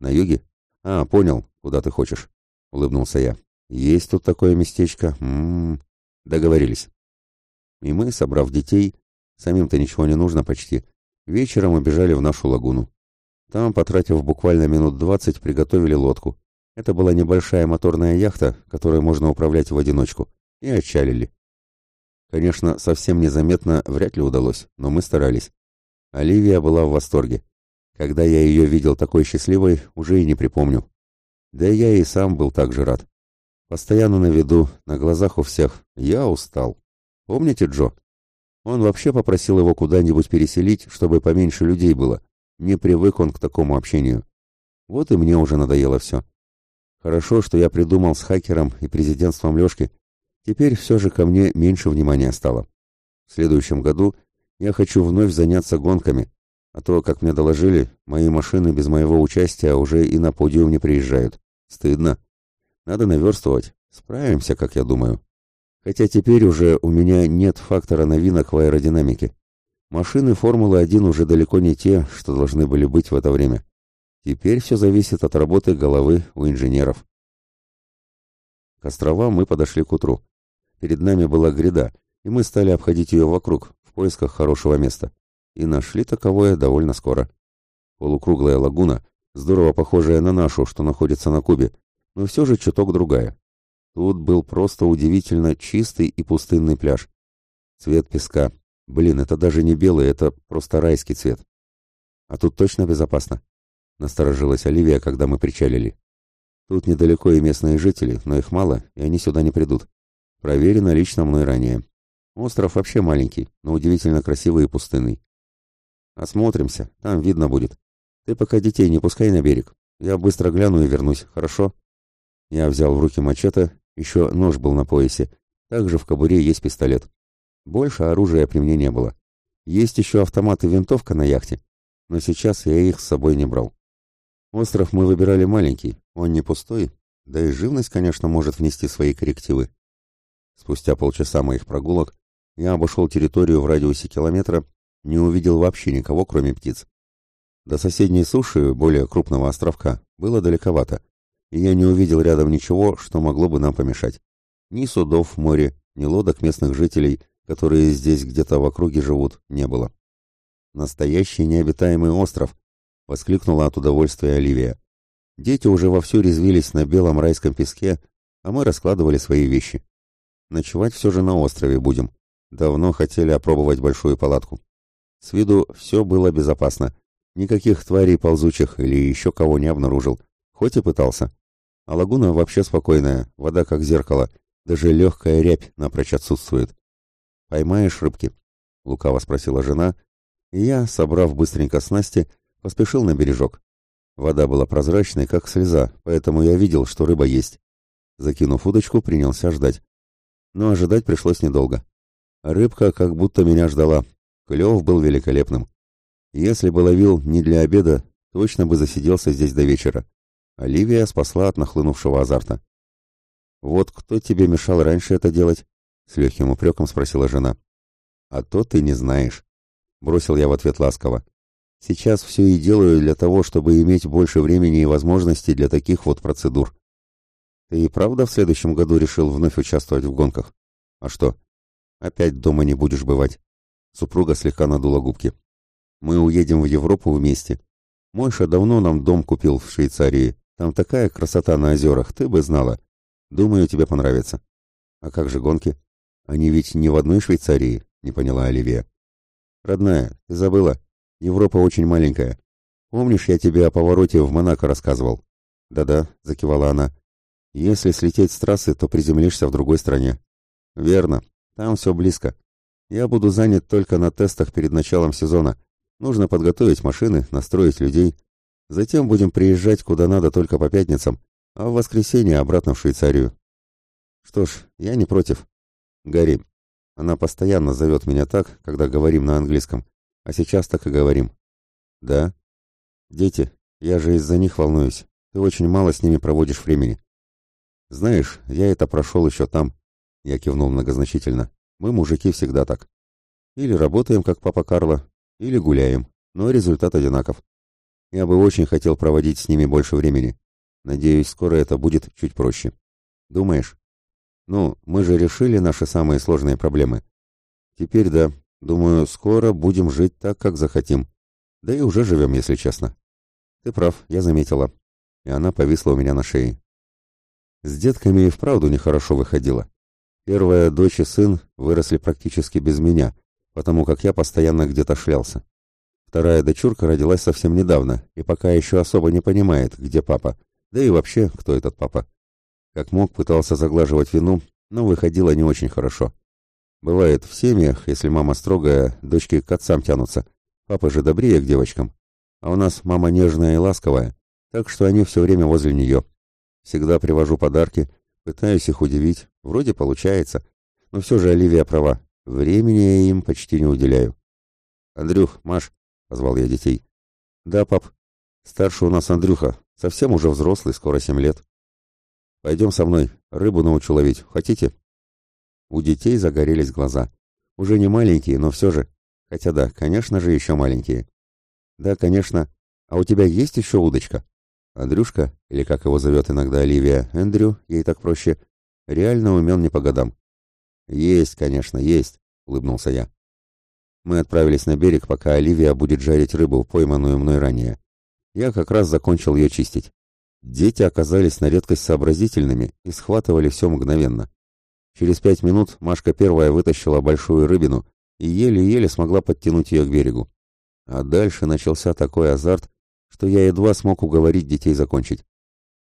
На юге? А, понял, куда ты хочешь, улыбнулся я. Есть тут такое местечко. М м-м, -м -м. Договорились. И мы, собрав детей, самим-то ничего не нужно почти, вечером убежали в нашу лагуну. Там, потратив буквально минут двадцать, приготовили лодку. Это была небольшая моторная яхта, которой можно управлять в одиночку, и отчалили. Конечно, совсем незаметно вряд ли удалось, но мы старались. Оливия была в восторге. Когда я ее видел такой счастливой, уже и не припомню. Да и я и сам был так же рад. Постоянно на виду, на глазах у всех. Я устал. Помните Джо? Он вообще попросил его куда-нибудь переселить, чтобы поменьше людей было. Не привык он к такому общению. Вот и мне уже надоело все. Хорошо, что я придумал с хакером и президентством Лешки. Теперь все же ко мне меньше внимания стало. В следующем году я хочу вновь заняться гонками, а то, как мне доложили, мои машины без моего участия уже и на подиум не приезжают. Стыдно. Надо наверстывать. Справимся, как я думаю. Хотя теперь уже у меня нет фактора новинок в аэродинамике. Машины Формулы-1 уже далеко не те, что должны были быть в это время. Теперь все зависит от работы головы у инженеров. К островам мы подошли к утру. Перед нами была гряда, и мы стали обходить ее вокруг, в поисках хорошего места. И нашли таковое довольно скоро. Полукруглая лагуна, здорово похожая на нашу, что находится на Кубе, но все же чуток другая. Тут был просто удивительно чистый и пустынный пляж. Цвет песка. Блин, это даже не белый, это просто райский цвет. А тут точно безопасно? Насторожилась Оливия, когда мы причалили. Тут недалеко и местные жители, но их мало, и они сюда не придут. Проверено лично мной ранее. Остров вообще маленький, но удивительно красивый и пустынный. Осмотримся, там видно будет. Ты пока детей не пускай на берег. Я быстро гляну и вернусь, хорошо? Я взял в руки мачете, еще нож был на поясе. Также в кобуре есть пистолет. Больше оружия при мне не было. Есть еще автомат и винтовка на яхте, но сейчас я их с собой не брал. Остров мы выбирали маленький, он не пустой, да и живность, конечно, может внести свои коррективы. Спустя полчаса моих прогулок я обошел территорию в радиусе километра, не увидел вообще никого, кроме птиц. До соседней суши, более крупного островка, было далековато, и я не увидел рядом ничего, что могло бы нам помешать. Ни судов в море, ни лодок местных жителей, которые здесь где-то в округе живут, не было. «Настоящий необитаемый остров!» — воскликнула от удовольствия Оливия. Дети уже вовсю резвились на белом райском песке, а мы раскладывали свои вещи. Ночевать все же на острове будем. Давно хотели опробовать большую палатку. С виду все было безопасно. Никаких тварей ползучих или еще кого не обнаружил. Хоть и пытался. А лагуна вообще спокойная, вода как зеркало. Даже легкая рябь напрочь отсутствует. «Поймаешь рыбки?» — лукаво спросила жена, и я, собрав быстренько снасти, поспешил на бережок. Вода была прозрачной, как слеза, поэтому я видел, что рыба есть. Закинув удочку, принялся ждать. Но ожидать пришлось недолго. Рыбка как будто меня ждала. Клев был великолепным. Если бы ловил не для обеда, точно бы засиделся здесь до вечера. Оливия спасла от нахлынувшего азарта. «Вот кто тебе мешал раньше это делать?» — с легким упреком спросила жена. «А то ты не знаешь», — бросил я в ответ ласково. Сейчас все и делаю для того, чтобы иметь больше времени и возможностей для таких вот процедур. Ты и правда в следующем году решил вновь участвовать в гонках? А что? Опять дома не будешь бывать. Супруга слегка надула губки. Мы уедем в Европу вместе. Мойша давно нам дом купил в Швейцарии. Там такая красота на озерах, ты бы знала. Думаю, тебе понравится. А как же гонки? Они ведь не в одной Швейцарии, не поняла Оливия. Родная, ты забыла? Европа очень маленькая. Помнишь, я тебе о повороте в Монако рассказывал? Да-да, закивала она. Если слететь с трассы, то приземлишься в другой стране. Верно. Там все близко. Я буду занят только на тестах перед началом сезона. Нужно подготовить машины, настроить людей. Затем будем приезжать куда надо только по пятницам, а в воскресенье обратно в Швейцарию. Что ж, я не против. Гарри. Она постоянно зовет меня так, когда говорим на английском. А сейчас так и говорим. Да? Дети, я же из-за них волнуюсь. Ты очень мало с ними проводишь времени. Знаешь, я это прошел еще там. Я кивнул многозначительно. Мы, мужики, всегда так. Или работаем, как папа Карло, или гуляем, но результат одинаков. Я бы очень хотел проводить с ними больше времени. Надеюсь, скоро это будет чуть проще. Думаешь? Ну, мы же решили наши самые сложные проблемы. Теперь да, Думаю, скоро будем жить так, как захотим. Да и уже живем, если честно. Ты прав, я заметила. И она повисла у меня на шее. С детками и вправду нехорошо выходило. Первая дочь и сын выросли практически без меня, потому как я постоянно где-то шлялся. Вторая дочурка родилась совсем недавно и пока еще особо не понимает, где папа, да и вообще, кто этот папа. Как мог, пытался заглаживать вину, но выходило не очень хорошо. Бывает в семьях, если мама строгая, дочки к отцам тянутся. Папа же добрее к девочкам. А у нас мама нежная и ласковая, так что они все время возле нее. Всегда привожу подарки, пытаюсь их удивить. Вроде получается. Но все же Оливия права. Времени я им почти не уделяю. «Андрюх, Маш», — позвал я детей. «Да, пап. Старший у нас Андрюха. Совсем уже взрослый, скоро семь лет. Пойдем со мной. Рыбу научу ловить. Хотите?» У детей загорелись глаза. Уже не маленькие, но все же. Хотя да, конечно же, еще маленькие. Да, конечно. А у тебя есть еще удочка? Андрюшка, или как его зовет иногда Оливия, Эндрю, ей так проще, Реально умен не по годам. Есть, конечно, есть, улыбнулся я. Мы отправились на берег, пока Оливия будет жарить рыбу, пойманную мной ранее. Я как раз закончил ее чистить. Дети оказались на редкость сообразительными и схватывали все мгновенно. Через пять минут Машка первая вытащила большую рыбину и еле-еле смогла подтянуть ее к берегу. А дальше начался такой азарт, что я едва смог уговорить детей закончить.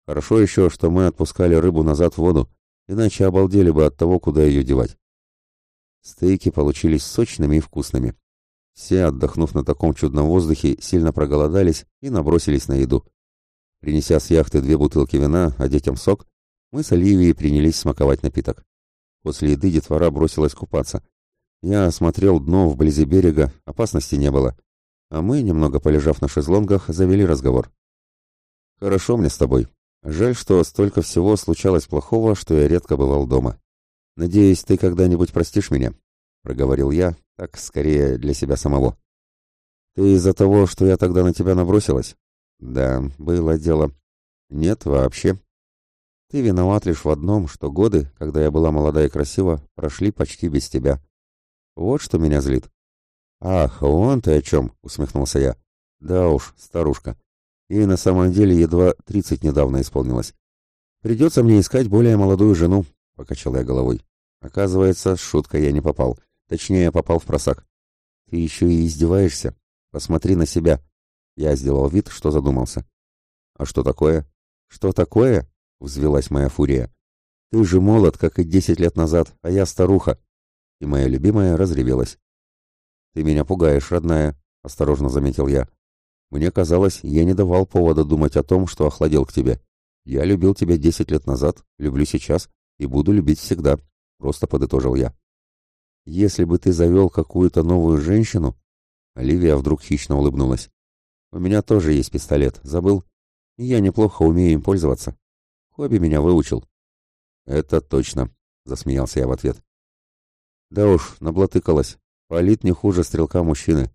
Хорошо еще, что мы отпускали рыбу назад в воду, иначе обалдели бы от того, куда ее девать. Стейки получились сочными и вкусными. Все, отдохнув на таком чудном воздухе, сильно проголодались и набросились на еду. Принеся с яхты две бутылки вина, а детям сок, мы с Оливией принялись смаковать напиток. После еды детвора бросилась купаться. Я осмотрел дно вблизи берега, опасности не было. А мы, немного полежав на шезлонгах, завели разговор. «Хорошо мне с тобой. Жаль, что столько всего случалось плохого, что я редко бывал дома. Надеюсь, ты когда-нибудь простишь меня?» — проговорил я, так скорее для себя самого. «Ты из-за того, что я тогда на тебя набросилась?» «Да, было дело». «Нет, вообще. Ты виноват лишь в одном, что годы, когда я была молода и красива, прошли почти без тебя. Вот что меня злит». «Ах, он ты о чем?» — усмехнулся я. «Да уж, старушка. Ей на самом деле едва тридцать недавно исполнилось. Придется мне искать более молодую жену», — покачал я головой. Оказывается, с шуткой я не попал. Точнее, попал в просак. «Ты еще и издеваешься? Посмотри на себя». Я сделал вид, что задумался. «А что такое?» «Что такое?» — взвелась моя фурия. «Ты же молод, как и десять лет назад, а я старуха». И моя любимая разревелась. «Ты меня пугаешь, родная», — осторожно заметил я. «Мне казалось, я не давал повода думать о том, что охладел к тебе. Я любил тебя десять лет назад, люблю сейчас и буду любить всегда», — просто подытожил я. «Если бы ты завел какую-то новую женщину...» Оливия вдруг хищно улыбнулась. «У меня тоже есть пистолет, забыл? Я неплохо умею им пользоваться. Хобби меня выучил». «Это точно», — засмеялся я в ответ. «Да уж, наблатыкалась. Палит не хуже стрелка мужчины.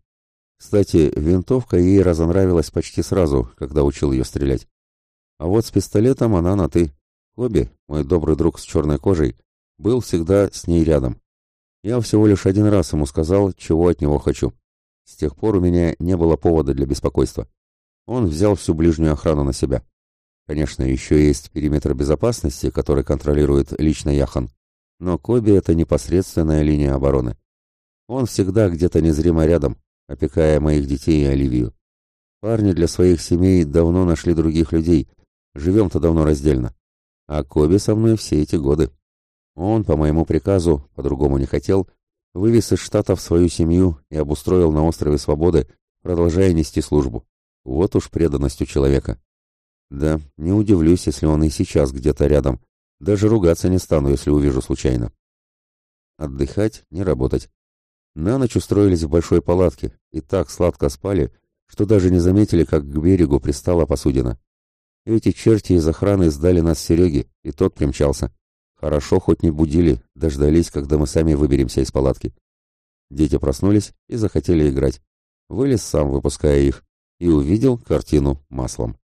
Кстати, винтовка ей разонравилась почти сразу, когда учил ее стрелять. А вот с пистолетом она на «ты». Хобби, мой добрый друг с черной кожей, был всегда с ней рядом. Я всего лишь один раз ему сказал, чего от него хочу. С тех пор у меня не было повода для беспокойства. Он взял всю ближнюю охрану на себя. Конечно, еще есть периметр безопасности, который контролирует лично Яхан. Но Коби — это непосредственная линия обороны. Он всегда где-то незримо рядом, опекая моих детей и Оливию. Парни для своих семей давно нашли других людей, живем-то давно раздельно. А Коби со мной все эти годы. Он, по моему приказу, по-другому не хотел, вывез из Штатов свою семью и обустроил на острове Свободы, продолжая нести службу. Вот уж преданность у человека. Да, не удивлюсь, если он и сейчас где-то рядом. Даже ругаться не стану, если увижу случайно. Отдыхать, не работать. На ночь устроились в большой палатке и так сладко спали, что даже не заметили, как к берегу пристала посудина. Эти черти из охраны сдали нас Сереге, и тот примчался. Хорошо, хоть не будили, дождались, когда мы сами выберемся из палатки. Дети проснулись и захотели играть. Вылез сам, выпуская их, и увидел картину маслом.